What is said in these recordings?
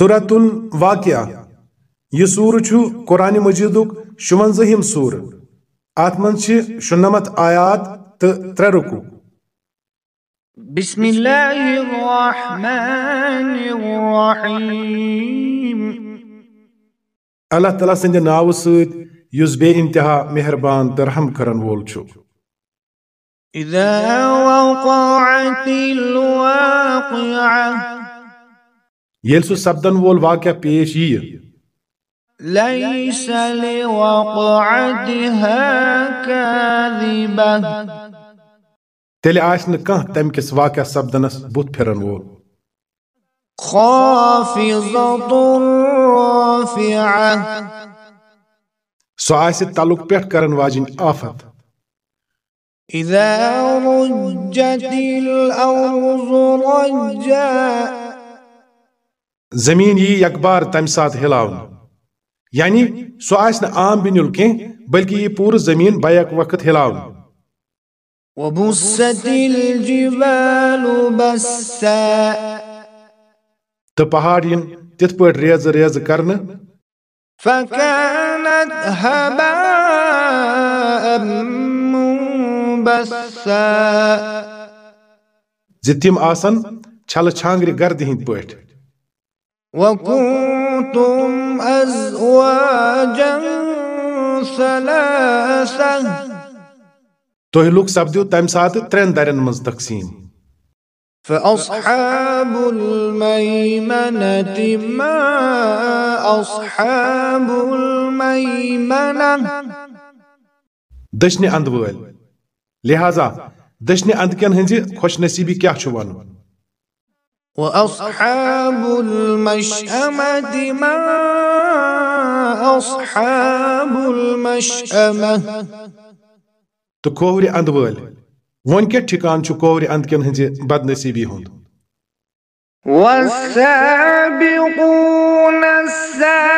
سورة الواقعہ یہ سور چھو قرآن مجیدک شونزہم سور۔ آت من چھ شنمت آیات تو تر رکو بسم اللہ الرحمن الرحیم۔ اللہ تعالیٰ سند ناو سید یس بے انتہا مہربان ترحم کرن وول چھو اذا وقعت الواقعہ یل سو سپدن وول واقعہ پیش یہ ليس لوقعتها كاذبة تیل آس نکان تم کس واقعہ سپدنس بت پھرن وول خافضة رافعة. سو آس تعلق پیٹھ کرن واجن آفت إذا رجت الأرض رجا زمین یہ یکبار تم سات ہلاون۔ یعنی سو آس عام بنیل کی بلکہ یہ پور زمین بیک وقت بسا۔ تو پہاڑ ین تت پٹ ریز ریز کرن فكانت هباء منبثا زتیم آسن چھل چھانگری گرد ہند پٹ وكنتم أزواجا ثلاثة تہ لوگ سپدیو تمہ سات ترین درین مز تقسیم۔ فأصحاب الميمنة ما أصحاب الميمنة دشنی اند ول لہذا دشنی اند کین ہنزی خوش نصیبی کیا چھو ون وأصحاب المشأمة ما أصحاب المشأمة. تو کوہری اند ول ون کیا ٹھکان چھو کوہری اند کین ہنزی بد نصیبی ہند؟ والسابقون السابقون.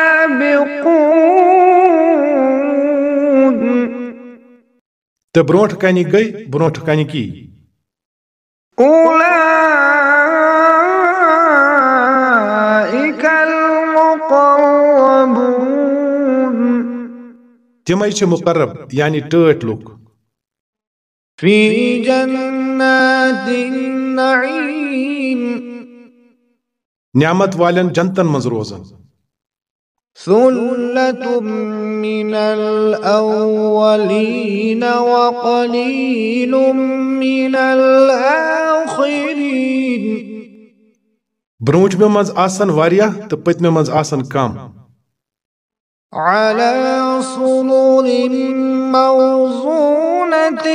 تو برونٹ کنی گئی برونٹ کنی کی؟ أولئك تمے چھ مقرب یعنی ٹٲٹھ لوگ في جنات النعيم نعمت والن جنتن مز روزن۔ ثلة من الأولين وقليل من الآخرين برونٹ میں مز آسن واریاہ تو پتمے مز آسن کم على سرر موضونة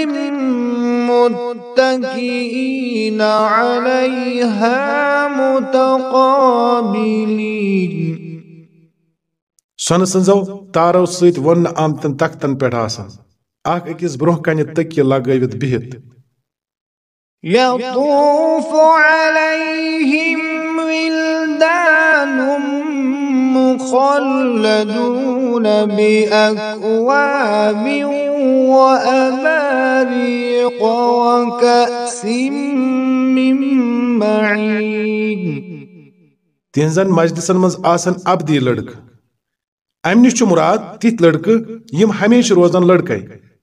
متكئين عليها متقابلين. سن سنزو تارو سۭتۍ وننہٕ آمتن تختن پٮ۪ٹھ آسان اکھ أکِس برونٛہہ کنہِ تٔکیہِ لگٲوِتھ بِہِتھ يطوف عليهم ولدان مخلدون بأكواب وأباريق وكأس من معين. تہنزن مجلسن منٛز آسن ابدی لڑکہٕ امہِ نِش مراد تِتھۍ لڑکہٕ یِم ہمیشہِ روزن لڑکے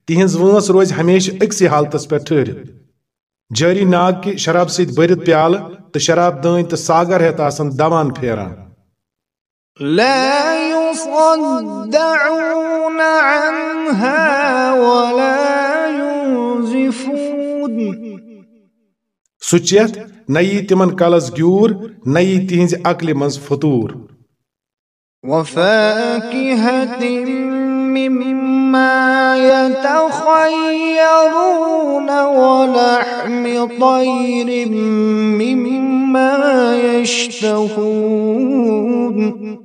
تِہنٛز وٲنٛس روزِ ہمیشہِ أکسٕے حالتس پٮ۪ٹھ ٹھہرِتھ جٲری ناگ کہِ شراب سۭتۍ بٔرِتھ پیالہٕ تہٕ شراب دٲنۍ تہٕ ساگر ہٮ۪تھ آسن دوان پھیران. لا يصدعون عنها ولا ينزفون نہ یی تِمن کلس گیوٗر نہ یی تِہنٛزِ عقلہِ منٛز فطوٗر. وفاكهة مما يتخيرون ولحم طير مما يشتهون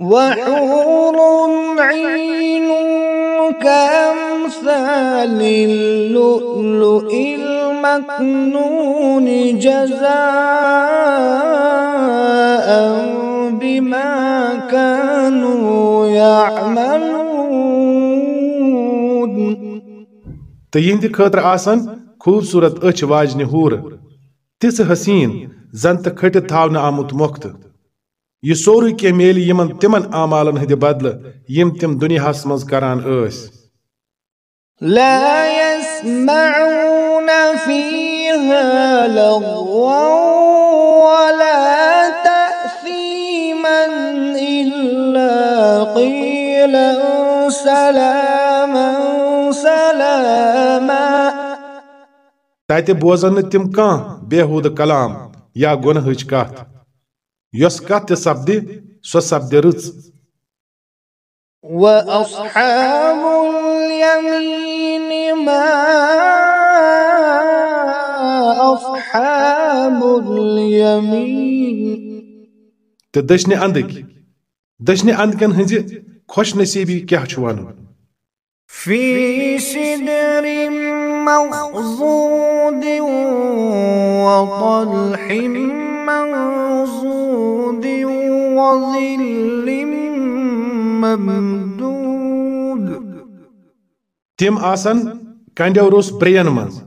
وحور عين كأمثال اللؤلؤ المكنون جزاء بما كانوا يعملون تو یہندِ خٲطرٕ آسن خوٗبصوٗرت أچھ واجنہِ ہوٗرٕ تِژھ حسیٖن زن تہٕ کھٔٹِتھ تھاونہٕ آمُت مۄختہٕ یہِ سورُے کینٛہہ میلہِ یِمن تِمن اعمالن ہٕنٛدِ بدلہٕ یِم تِم دُنیاہس منٛز کران ٲسۍ لا يسمعون فيها لغوا ولا تأثيما إلا قيلا سلاما تتہِ بوزن نہٕ تِم کانٛہہ بےحوٗدٕ کلام یا گۄنہٕچ کتھ یۄس کتھ تہِ سپدِ سۄ سپدِ رٕژ وأصحاب اليمين ما أصحاب اليمين۔ تہٕ دٔچھنہِ انٛدٕکۍ دٔچھنہِ انٛدکٮ۪ن ہٕنٛزِ خۄش نصیٖبی کیٛاہ چھُ وَنُن في سدر مخضود وطلح منضود وظل ممدود تِم آسن کنڈیو روٚس برٛیٚین منٛز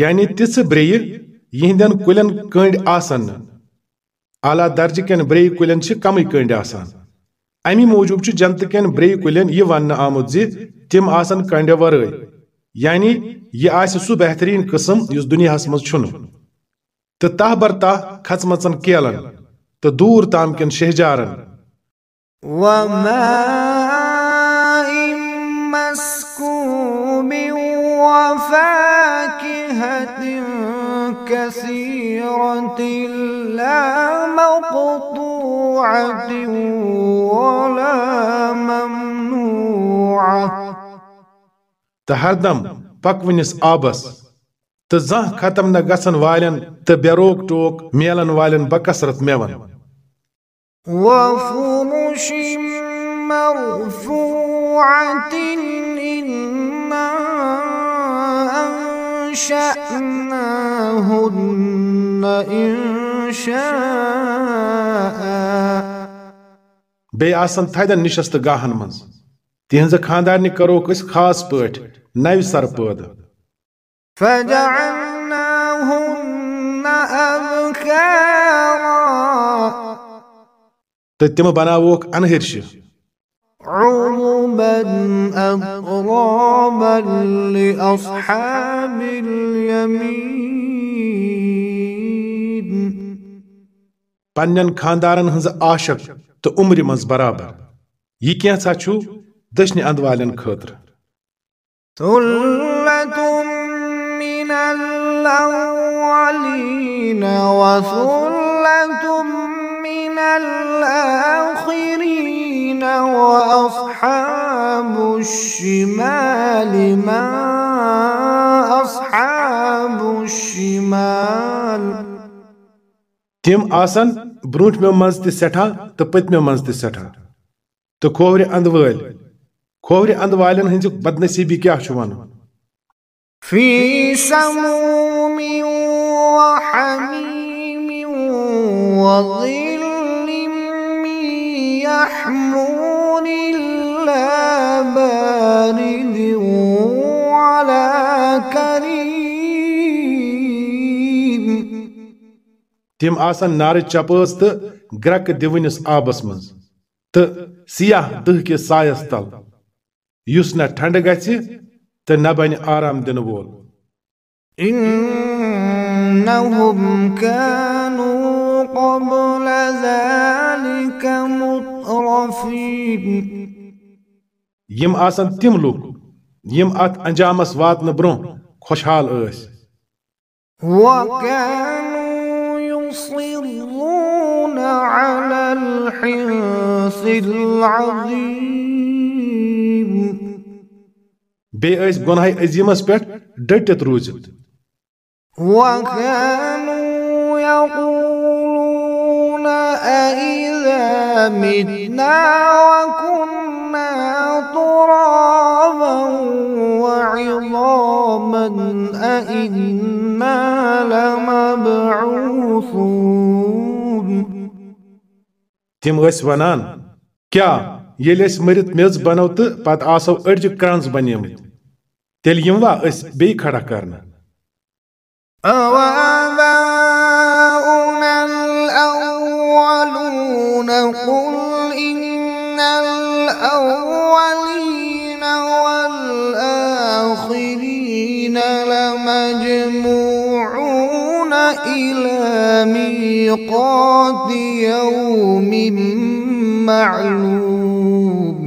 یعنی تِژھٕ برٛیٚیہِ یِہنٛدٮ۪ن کُلٮ۪ن کٔنڈۍ آسن نہٕ اعلیٰ درجہٕ کٮ۪ن برٛیٚیہِ کُلٮ۪ن چھِ کمٕے کٔنڈۍ آسان امی موٗجوٗب چھُ جنتہٕ کٮ۪ن برٛیٚیہِ کُلٮ۪ن یہِ وننہٕ آمُت زِ تِم آسن کنڈیو ورٲے یعنی یہِ آسہِ سُہ بہتریٖن قٕسم یُس دُنیاہس منٛز چھُنہٕ۔ تہٕ تاہ برتاہ کھژمژن کیلن تہٕ دوٗر تام کٮ۪ن شہجارن كثيرة لا مقطوعة تہٕ ہردم پکوٕنِس آبس تہٕ زانٛہہ ختم نہ گژھن والٮ۪ن تہٕ بے روک ٹوک میلن والٮ۪ن بکثرت میون وفرش مرفوعة إنا أنشأناهن إنشاء. بیٚیہِ آسن تھدٮ۪ن نِشستہٕ گاہن منٛز تِہنٛزِ خاندارنہِ کروکھ أسۍ خاص پٲٹھۍ نوِ سر انہرشہِ۔ عربا أترابا لأصحاب اليمين۔ پننٮ۪ن خاندارن ہٕنٛزٕ عاشق تہٕ عمرِ منٛز برابر۔ یہِ کینٛژھا چھُ؟ دٔچھنہِ اند والٮ۪ن خٲطرٕ ثلة من الآخرين وأصحاب الشمال ما أصحاب الشمال. تِم آسن برٛونٛٹھمٮ۪و منٛز تہِ سٮ۪ٹھاہ تہٕ پٔتمٮ۪و منٛز تہِ سٮ۪ٹھاہ تہٕ کھوورِ اند وٲلۍ کھوورِ اند والٮ۪ن ہٕنٛزِ بدنصیٖبی کیٛاہ چھُ وَنُن في سموم وظل من يحمون لا بارد ولا كريم تِم آسن نارٕ چپٲژ تہٕ گرٛکہٕ دِوٕنِس آبس منٛز تہٕ سیاہ دٔہکِس سایس تل۔ یُس نہ ٹھنڈٕ گژھِ تہٕ نہ بنہِ آرام دِنہٕ وول۔ إنهم كانوا قبل ذلك مترفين۔ یِم آسن تِم لُکھ یِم اتھ انجامس واتنہٕ برٛونٛہہ خۄشحال ٲسۍ۔ وكانوا يصرون على الحنث العظيم۔ ٲسۍ گۄنہاے عظیٖمس وكانوا يقولون أئذا متنا وكنا ترابا وعظاما أئنا لمبعوثون۔ تِم ٲسۍ ونان کیٛاہ ییٚلہِ أسۍ مٔرِتھ میٚژ بنو تہٕ پتہٕ آسو أڑجہِ کرٛنٛز بنیمٕتۍ؟ تیٚلہِ یِموا أسۍ بیٚیہِ کھڑا کرنہٕ أوآباؤنا الأولون قل إن الأولين والآخرين لمجموعون إلى ميقات يوم معلوم۔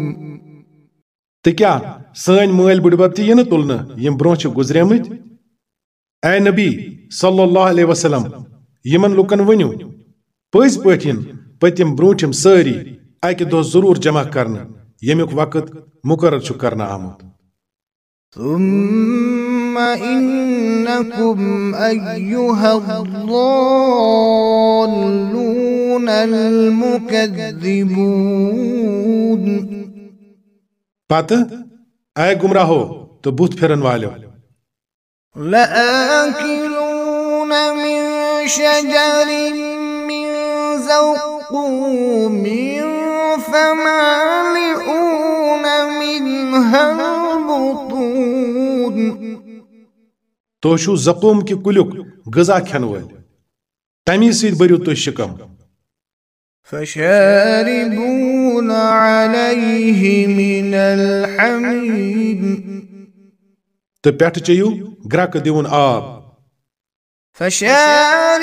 سٲنۍ مٲلۍ بٕڈبب تہِ یِنہٕ تُلنہٕ یِم برٛونٛہہ چھِ گُزریمٕتۍ؟ اے نبی صلی اللہ علیہ وسلم یمن لُکن پٔزۍ پٲٹھۍ یِن پٔتِم برٛوٗنٛٹھِم سٲری اکہِ دۄہ ضروٗر جمع کرنہٕ ییٚمیُک وقت مقرر چھُ کرنہٕ آمُت۔ ثم إنكم أيها الضالون المكذبون پتہٕ اے گمراہو تہٕ بُتھ پھِرن والیو لآكلون من شجر من زقوم فمالئون منها البطون۔ تُہۍ چھُو زقوم کہِ کُلیُک غذا کھٮ۪نہٕ وٲلۍ۔ تمی سۭتۍ بٔرِو تُہۍ شِکم فشاربون عليه من الحميم تہٕ پٮ۪ٹھٕ چیٚیِو گرٛکہٕ دِوُن آب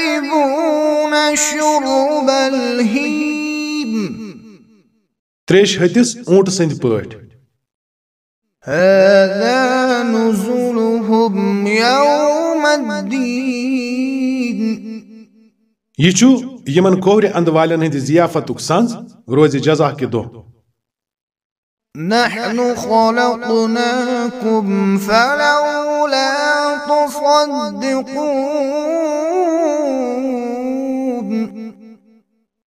فشاربون شرب الهيم تریش ہتِس اونٹ سٕنٛدۍ پٲٹھۍ هذا نزلهم يوم الدين یہِ یِمن کورِ اندٕ والٮ۪ن ہٕنٛدِ ضِیافتُک سنز روزِ جزا کہِ دۄہ نحن خلقناكم فلولا تصدقون۔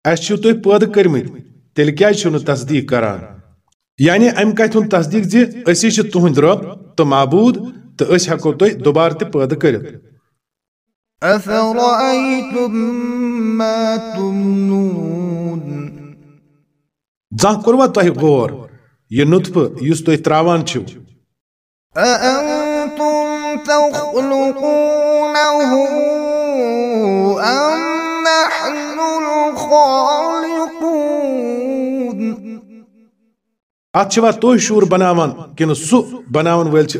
اَسہِ چھِو تُہۍ پٲدٕ کٔرمٕتۍ تیٚلہِ کیٛازِ چھِو تصدیٖق کران؟ یعنی اَمہِ کتھِ ہُنٛد تصدیٖق زِ أسی چھِ تُہنٛدۍ رۄب تہٕ معبوٗد تہٕ أسۍ ہٮ۪کو تۄہہِ دُبارٕ تہِ پٲدٕ کٔرِتھ۔ أفرأيتم ما تمنون؟ زانٛہہ کوٚروا تۄہہِ غور یُس تُہۍ تراوان چھِو۔ أأنتم تخلقونه أم نحن الخالقون؟ اتھ چھِوا تُہۍ شُر بناوان کِنہٕ سُہ بناون وٲلۍ چھِ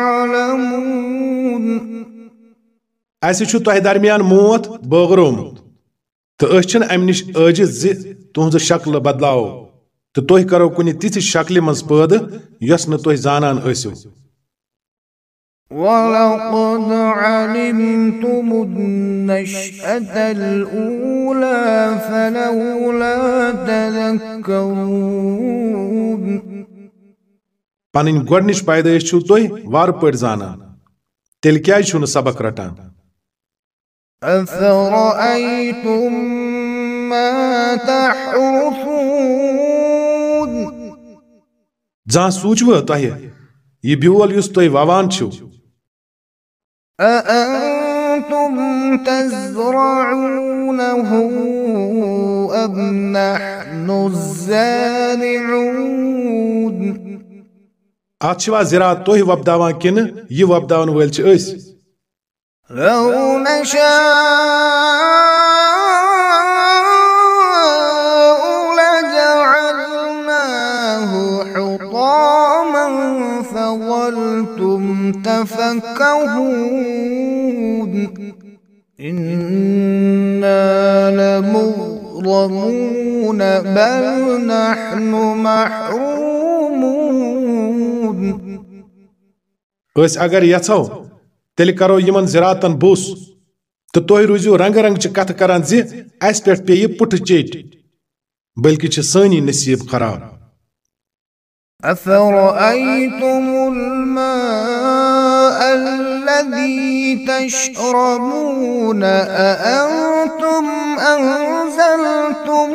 اسہِ چھُ تۄہہِ درمیان موت بٲغرومُت تہٕ أسۍ چھِنہٕ امہِ نِش عٲجز زِ تُہنٛزٕ شکلہٕ بدلاوو تہٕ تُہۍ کرو کُنہِ تِژھِ شکلہِ منٛز پٲدٕ یۄس نہٕ تُہۍ زانان ٲسِو ولقد علمتم النشأة الأولى فلولا تذكرون پنٕنۍ گۄڈنِچ پیدٲیش چھِو تُہۍ وارٕ پٲٹھۍ زانان تیٚلہِ کیٛازِ چھِو نہٕ سبق رٹان أفرأيتم ما تحرثون؟ زانٛہہ سوٗنٛچوٕ تۄہہِ یہِ بیول یُس تُہۍ ووان چھِو۔ أأنتم تزرعونه أم نحن الزارعون؟ اتھ چھِوا زِراعت تُہۍ وۄپداوان کِنہٕ یہِ وۄپداون وٲلۍ چھِ أسۍ۔ لو نشاء لجعلناه حطاما فظلتم تفكهون إنا لمغرمون بل نحن محرومون أسۍ اگر یژھو تیٚلہِ کرو یِمن زِراعتن بوٚس. تہٕ تُہۍ روٗزِو رنگہٕ رنگچہِ کتھٕ کران زِ اَسہِ پٮ۪ٹھ پیٚیہِ پُٹھٕ چیٚٹۍ بٔلکہِ چھِ سٲنی نصیٖب خراب أفرأيتم الماء الذي تشربون؟ أأنتم أنزلتموه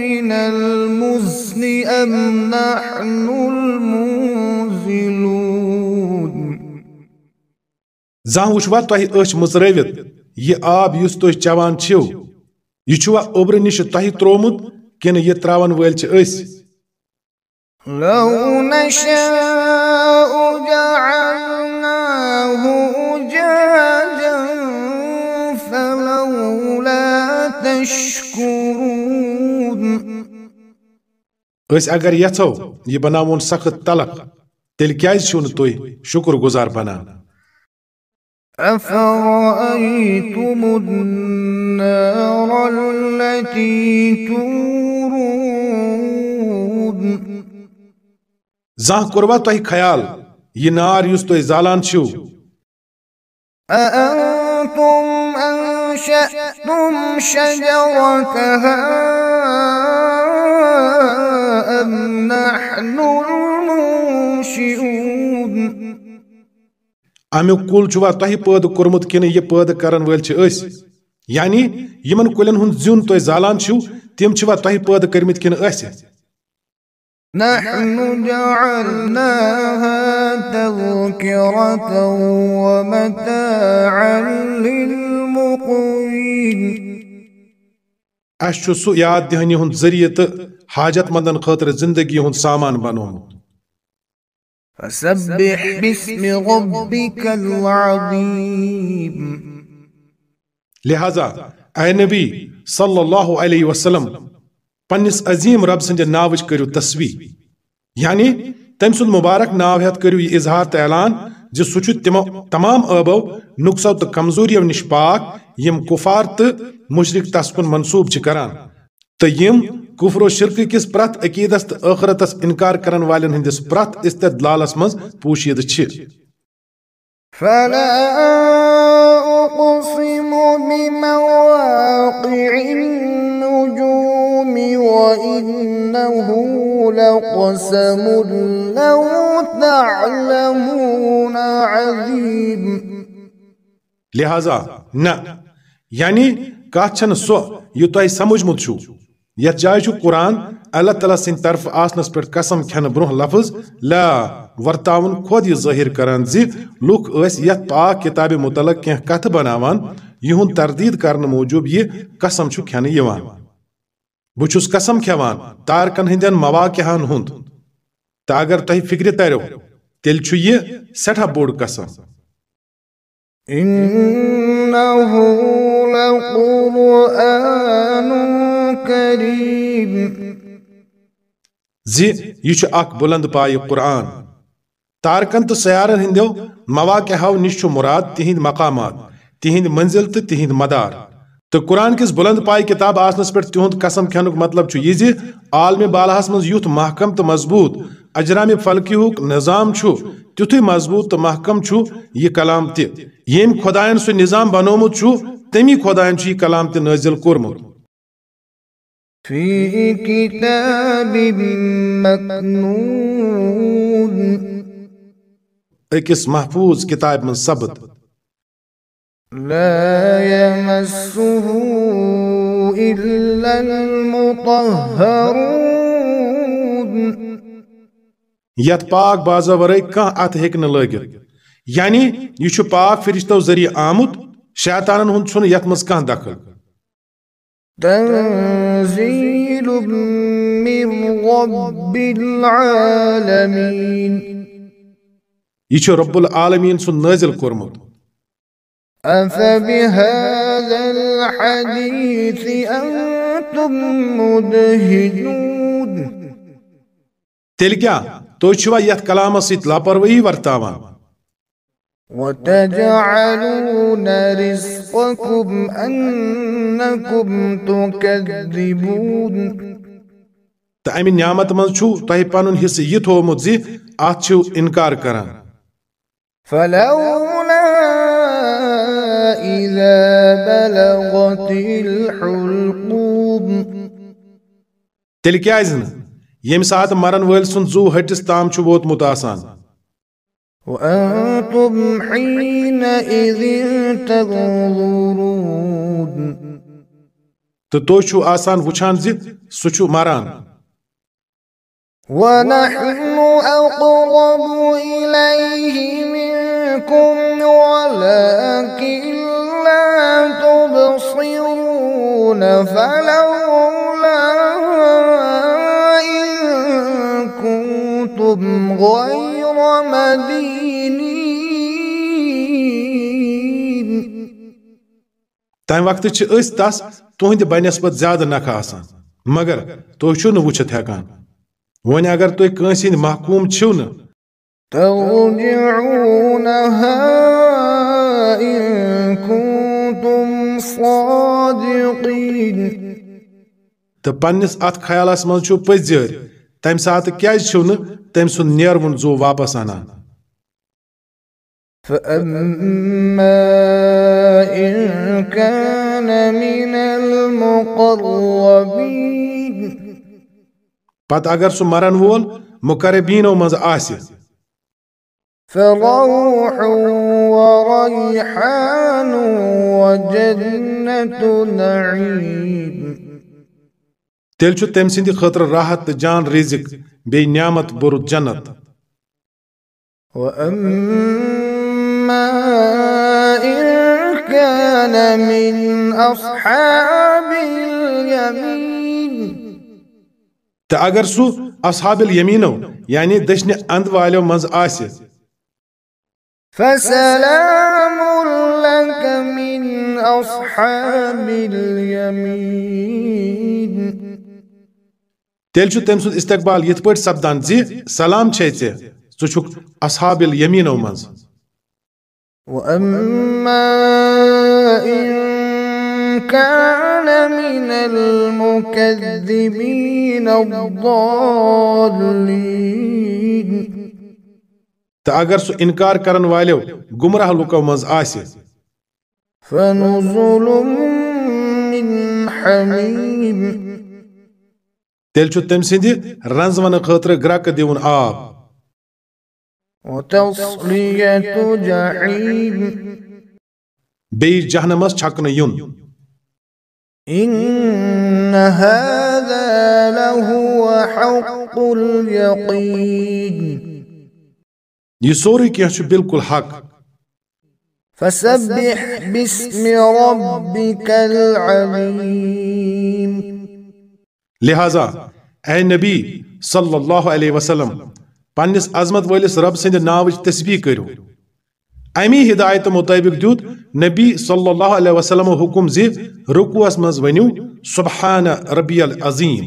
من المزن أم نحن المنزلون زان وچھوا تۄہہِ أچھ مٕژرٲوِتھ یہِ آب یُس تُہۍ چٮ۪وان چھِو یہِ چھُوا اوٚبرٕ نِش تۄہہِ تروومُت کِنہٕ یہِ تراون وٲلۍ چھِ أسۍ لو نشاء جعلناه أجاجا فلولا تشكرون أسۍ اگر یہِ بناوون سخت تلخ تیٚلہِ کیازِ چھِو نہٕ تُہۍ شُکر گُزار بنان أفرأيتم النار التي تورون؟ زاه قربا تهي خيال ينار يستوي زالان شو أأنتم أنشأتم شجرتها أم نحن المنشئون؟ امیُک کُل چھُوا تۄہہِ پٲدٕ کوٚرمُت کِنہٕ یہِ پٲدٕ کرن وٲلۍ چھِ أسۍ یعنی یِمن کُلٮ۪ن ہُنٛد زیُن تُہۍ زالان چھِو تِم چھِوا تۄہہِ پٲدٕ کٔرمٕتۍ کِنہٕ أسۍ نحن جعلناها تذكرة ومتاعا للمقوين اَسہِ چھُ سُہ یاد دہانی ہُنٛد ذٔریعہٕ تہٕ حاجت مندن خٲطرٕ زندگی ہُنٛد سامان بنومُت فسبح باسم ربك العظيم. لہذا اے نبی صلی اللہ علیہ وسلم پننس عظیم رب سٕنٛدِ ناوٕچ کٔرِو تصویٖر یعنی تٔمۍ سُنٛد مُبارک ناو ہٮ۪تھ کٔرِو یہِ اظہار تہٕ اعلان زِ سُہ تمام ٲبو نُقصو تہٕ کمزوریو نِش پاک، یِم کُفار تہٕ مُشرق تس کُن منسوٗب چھِ کران، تہٕ یِم کفر و شرکہٕ کِس پرٛٮ۪تھ عقیٖدس تہٕ ٲخرتس انکار کرن والٮ۪ن ہٕنٛدِس پرٛٮ۪تھ استدلالس منٛز پوٗشیٖدٕ چھِ۔ فلا أقسم بمواقع النجوم وإنه لقسم لو تعلمون عظيم۔ لہذا نہ یعنی کتھ چھنہٕ سۄ یہِ تۄہہِ سمجھمُت چھُو یتھ جایہِ چھُ قرآن، اللہ تعالیٰ سٕنٛدِ طرفہٕ آسنس پٮ۪ٹھ قسم کھٮ۪نہٕ برونٛہہ لفظ، لا، ورتاوُن، خۄد یہِ ظٲہِر کران زِ لُکھ ٲسۍ یتھ پاک کِتابہِ متعلق کینٛہہ کتھٕ بناوان، یِہُنٛد تردیٖد کرنہٕ موٗجوٗب یہِ قسم چھُ کھٮ۪نہٕ یِوان۔ بہٕ قسم کھٮ۪وان تارکن ہٕنٛدٮ۪ن مواقعہن ہُنٛد۔ تہٕ اگر تۄہہِ فکرِ ترِو تیٚلہِ چھُ یہِ سٮ۪ٹھاہ بوٚڑ قسم۔ إنه لقرآن كريم زِ یہِ چھُ اکھ بُلند قرآن۔ تارکن تہٕ سیارن ہٕنٛدٮ۪و مواقعہو نِش چھُ مُراد تِہنٛدۍ مقامات، تِہنٛدۍ منزِل تہٕ تِہنٛدۍ مدار۔ تہٕ قرآن کِس بُلند پایہِ کِتاب آسنس پٮ۪ٹھ تِہُنٛد قسم کھٮ۪نُک مطلب چھُ یہِ زِ عالمہِ بالاہس منٛز یُتھ محکم تہٕ مضبوٗط اجرامِ فلکیُہُک نظام چھُ تیُتھُے مضبوٗط تہٕ محکم چھُ یہِ کلام تہِ۔ ییٚمۍ خۄدایَن سُہ نظام بنومُت چھُ، تمی خۄدایَن چھُ یہِ کلام تہِ نٲزِل کوٚرمُت۔ في كتاب مكنون أکِس محفوٗظ کِتابہِ منٛز سبد لا يمسه إلا المطهرون یتھ پاک بازو ورٲے کانٛہہ اتھ ہیٚکہِ نہٕ لٲگِتھ۔ یعنی یہِ چھُ پاک فرشتو ذٔریعہٕ آمُت شیطانن ہُنٛد چھُنہٕ یتھ منٛز کانٛہہ دخل۔ تنزيل من رب العالمين. يشو رب العالمين سن نازل كورمت أفبهذا الحديث أنتم مدهنون؟ تلقى توشوا يت كلامة سيت لاپروهي ورتاوان وتجعلون رزقكم أنكم تكذبون. تأمي نعمت من شو تهيبانون حسيت هو مدزي آتشو إنكار كران فلولا إذا بلغت الحلقوب تلك يا إذن يمسات مرن ويلسون زو هتستام شو بوت متاسان. وأنتم حينئذ تنظرون. تتوشو آسان وشان زيد سوشو ماران ونحن أقرب إليه منكم ولا تمہ وقت تس تہنٛدِ بنسبت زیادٕ نکھٕ آسان۔ مگر نہٕ وٕچھِتھ ہٮ۪کان وۄنۍ اگر تُہۍ کٲنٛسہِ ہٕنٛدۍ محکوٗم چھِو تہٕ پننِس اتھ خیالس چھُو پٔزۍ تمہِ ساتہٕ کیازِ چھِو نہٕ تٔمۍ سُنٛد نیروُن زو واپس انان۔ فأما إن كان من المقربين. پتہٕ اگر سُہ مرن وول مقربیٖنو منٛز آسہِ فروح وريحان وجنة نعيم. تیٚلہِ چھُ تٔمۍ سٕنٛدِ خٲطرٕ راحت تہٕ جان رِزق بیٚیہِ نعمت بوٚرُت جنت وأما إن كان من أصحاب اليمين. تہٕ اگر سُہ اصحاب الیمیٖنو یعنی دٔچھنہِ اند والیو منٛز آسہِ فسلام لك من أصحاب اليمين. تیٚلہِ چھُ تٔمۍ سُنٛد استقبال یِتھ پٲٹھۍ سپدان زِ سلام چھے ژےٚ ژٕ چھُکھ اصحاب الیمیٖنو منٛز. وأما كان من المكذبين الضالين. تہٕ اگر سُہ انکار کرن والیو گمراہ لُکو منٛز آسہِ فنزل من حميم. تیٚلہِ چھُ تٔمۍ سٕنٛدِ رنزونہٕ خٲطرٕ گرٛکہٕ دِوُن آب۔ وتصلية جحيم. بیٚیہِ جہنمس چھکنہٕ یُن۔ إن هذا لهو حق اليقين یہِ سورُے کینٛہہ چھُ بالکل حق۔ فسبح باسم ربك العظيم لہذا اے نبی صلی اللہ علیہ وسلم پننس عظمت وٲلِس رب سٕنٛدِ ناوٕچ تسبیح کٔرِو۔ امی ہدایت مطٲبق دیُت نبی صلی اللہ علیہ وسلم حکم زِ رکوعس منٛز ؤنِو سبحان ربی العظیم